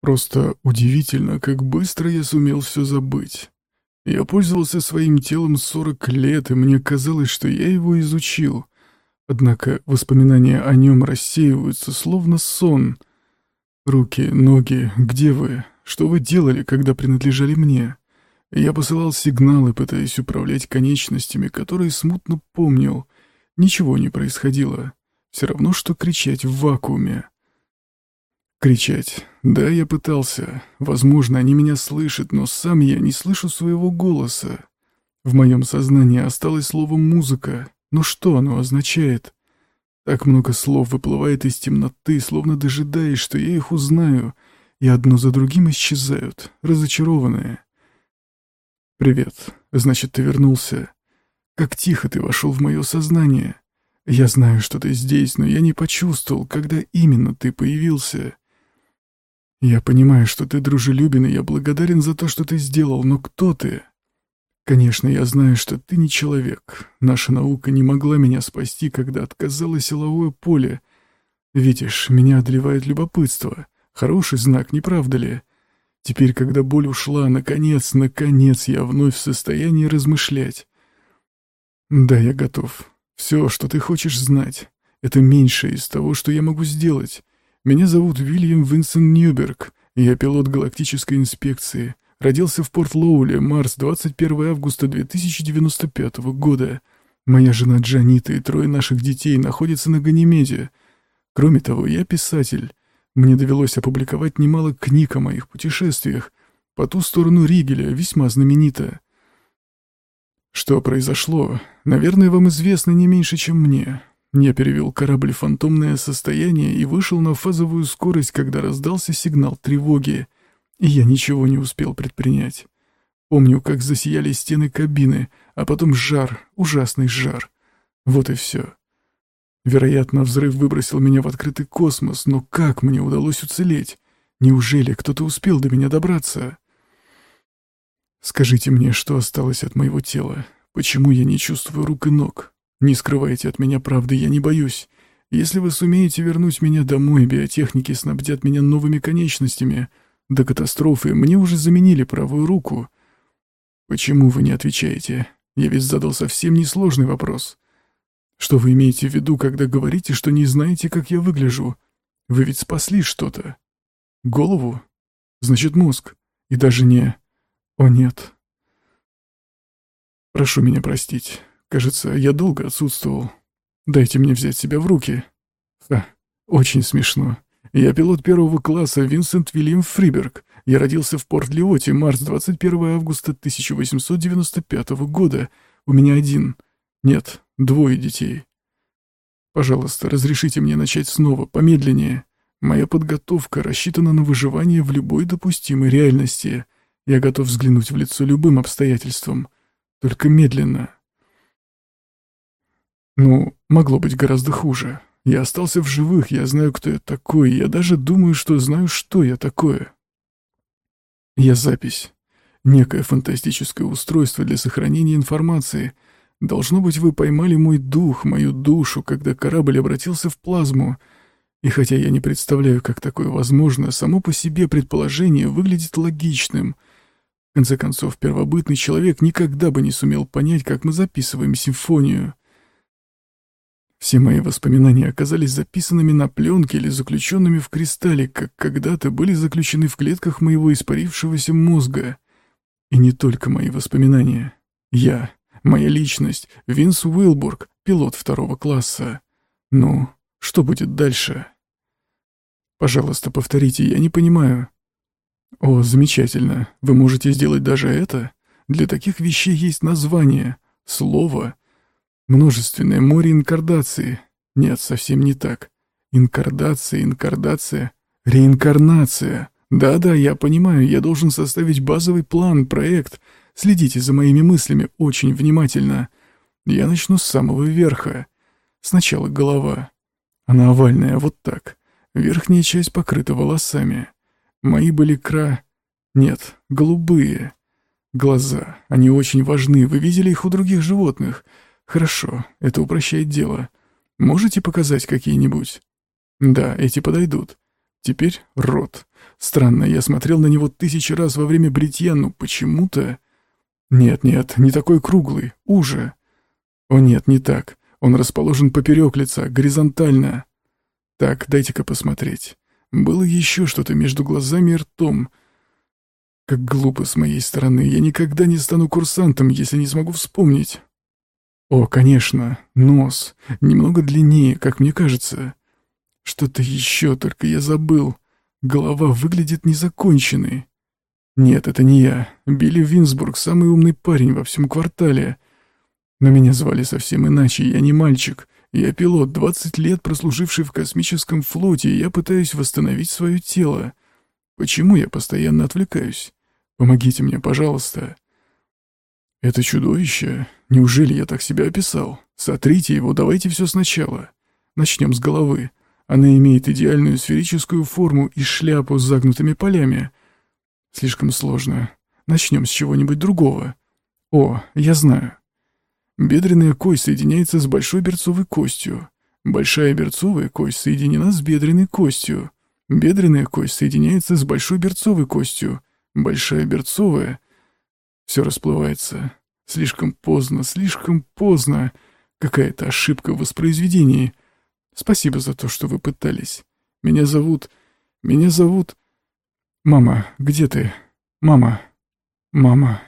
Просто удивительно, как быстро я сумел все забыть. Я пользовался своим телом 40 лет, и мне казалось, что я его изучил. Однако воспоминания о нем рассеиваются, словно сон. Руки, ноги, где вы? Что вы делали, когда принадлежали мне? Я посылал сигналы, пытаясь управлять конечностями, которые смутно помнил. Ничего не происходило. Все равно, что кричать в вакууме. Кричать. Да, я пытался. Возможно, они меня слышат, но сам я не слышу своего голоса. В моем сознании осталось слово «музыка». Но что оно означает? Так много слов выплывает из темноты, словно дожидаясь, что я их узнаю, и одно за другим исчезают, разочарованные. «Привет. Значит, ты вернулся. Как тихо ты вошел в мое сознание. Я знаю, что ты здесь, но я не почувствовал, когда именно ты появился. Я понимаю, что ты дружелюбен, и я благодарен за то, что ты сделал, но кто ты? Конечно, я знаю, что ты не человек. Наша наука не могла меня спасти, когда отказало силовое поле. Видишь, меня одолевает любопытство. Хороший знак, не правда ли? Теперь, когда боль ушла, наконец, наконец, я вновь в состоянии размышлять. Да, я готов. Все, что ты хочешь знать, это меньшее из того, что я могу сделать. Меня зовут Вильям Винсент Ньюберг. Я пилот галактической инспекции. Родился в Порт-Лоуле, Марс, 21 августа 2095 года. Моя жена Джанита и трое наших детей находятся на Ганимеде. Кроме того, я писатель. Мне довелось опубликовать немало книг о моих путешествиях. По ту сторону Ригеля, весьма знаменито. Что произошло, наверное, вам известно не меньше, чем мне. Я перевел корабль в фантомное состояние и вышел на фазовую скорость, когда раздался сигнал тревоги, и я ничего не успел предпринять. Помню, как засияли стены кабины, а потом жар, ужасный жар. Вот и все. Вероятно, взрыв выбросил меня в открытый космос, но как мне удалось уцелеть? Неужели кто-то успел до меня добраться? Скажите мне, что осталось от моего тела? Почему я не чувствую рук и ног? Не скрывайте от меня правды, я не боюсь. Если вы сумеете вернуть меня домой, биотехники снабдят меня новыми конечностями. До катастрофы мне уже заменили правую руку. Почему вы не отвечаете? Я ведь задал совсем несложный вопрос. Что вы имеете в виду, когда говорите, что не знаете, как я выгляжу? Вы ведь спасли что-то. Голову? Значит, мозг. И даже не... О, нет. Прошу меня простить. Кажется, я долго отсутствовал. Дайте мне взять себя в руки. Ха, очень смешно. Я пилот первого класса Винсент Вильям Фриберг. Я родился в Порт-Лиоте, Марс, 21 августа 1895 года. У меня один. Нет, двое детей. Пожалуйста, разрешите мне начать снова, помедленнее. Моя подготовка рассчитана на выживание в любой допустимой реальности. Я готов взглянуть в лицо любым обстоятельствам. Только медленно. Ну, могло быть гораздо хуже. Я остался в живых, я знаю, кто я такой, я даже думаю, что знаю, что я такое. Я запись. Некое фантастическое устройство для сохранения информации. Должно быть, вы поймали мой дух, мою душу, когда корабль обратился в плазму. И хотя я не представляю, как такое возможно, само по себе предположение выглядит логичным. В конце концов, первобытный человек никогда бы не сумел понять, как мы записываем симфонию. Все мои воспоминания оказались записанными на пленке или заключенными в кристалле, как когда-то были заключены в клетках моего испарившегося мозга. И не только мои воспоминания. Я, моя личность, Винс Уилбург, пилот второго класса. Ну, что будет дальше? Пожалуйста, повторите, я не понимаю. О, замечательно. Вы можете сделать даже это? Для таких вещей есть название, слово — Множественное море инкардации. Нет, совсем не так. Инкардация, инкардация, реинкарнация. Да-да, я понимаю, я должен составить базовый план, проект. Следите за моими мыслями очень внимательно. Я начну с самого верха. Сначала голова. Она овальная, вот так. Верхняя часть покрыта волосами. Мои были кра... Нет, голубые. Глаза. Они очень важны. Вы видели их у других животных. Хорошо, это упрощает дело. Можете показать какие-нибудь? Да, эти подойдут. Теперь рот. Странно, я смотрел на него тысячи раз во время бритья, но почему-то... Нет-нет, не такой круглый, уже. О нет, не так. Он расположен поперек лица, горизонтально. Так, дайте-ка посмотреть. Было еще что-то между глазами и ртом. Как глупо с моей стороны. Я никогда не стану курсантом, если не смогу вспомнить. О, конечно, нос. Немного длиннее, как мне кажется. Что-то еще, только я забыл. Голова выглядит незаконченной. Нет, это не я. Билли Винсбург — самый умный парень во всем квартале. Но меня звали совсем иначе. Я не мальчик. Я пилот, 20 лет прослуживший в космическом флоте, и я пытаюсь восстановить свое тело. Почему я постоянно отвлекаюсь? Помогите мне, пожалуйста. Это чудовище? Неужели я так себя описал? Сотрите его, давайте все сначала. Начнем с головы. Она имеет идеальную сферическую форму и шляпу с загнутыми полями. Слишком сложно. Начнем с чего-нибудь другого. О, я знаю. Бедренная кость соединяется с большой берцовой костью. Большая берцовая кость соединена с бедренной костью. Бедренная кость соединяется с большой берцовой костью. Большая берцовая... Все расплывается. Слишком поздно, слишком поздно. Какая-то ошибка в воспроизведении. Спасибо за то, что вы пытались. Меня зовут... Меня зовут... Мама, где ты? Мама. Мама.